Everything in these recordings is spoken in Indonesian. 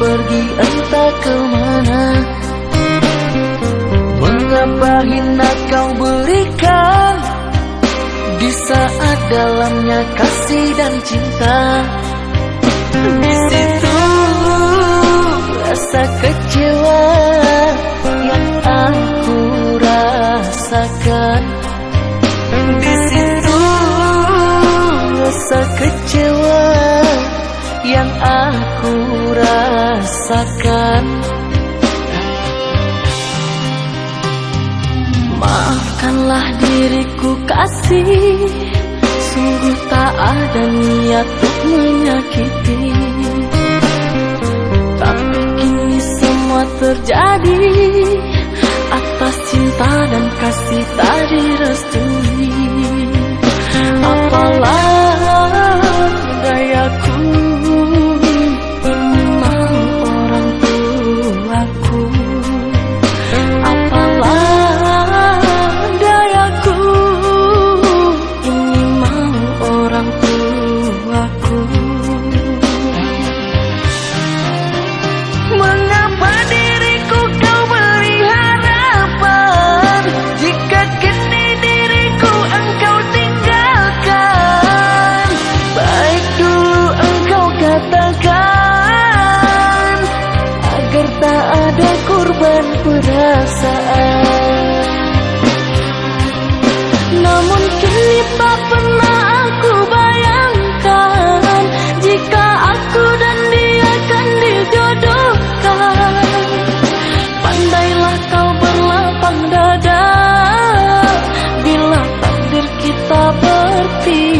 pergi entah ke mana. Mengapa hina kau berikan? Di saat dalamnya kasih dan cinta. Di situ rasa kecewa yang aku rasakan. Di situ rasa kecewa yang aku rasakan Maafkanlah diriku kasih Sungguh tak ada niat untuk menyakiti. Tapi kini semua terjadi Atas cinta dan kasih tak direstui be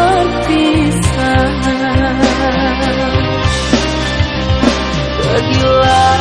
perpisahan Pergilah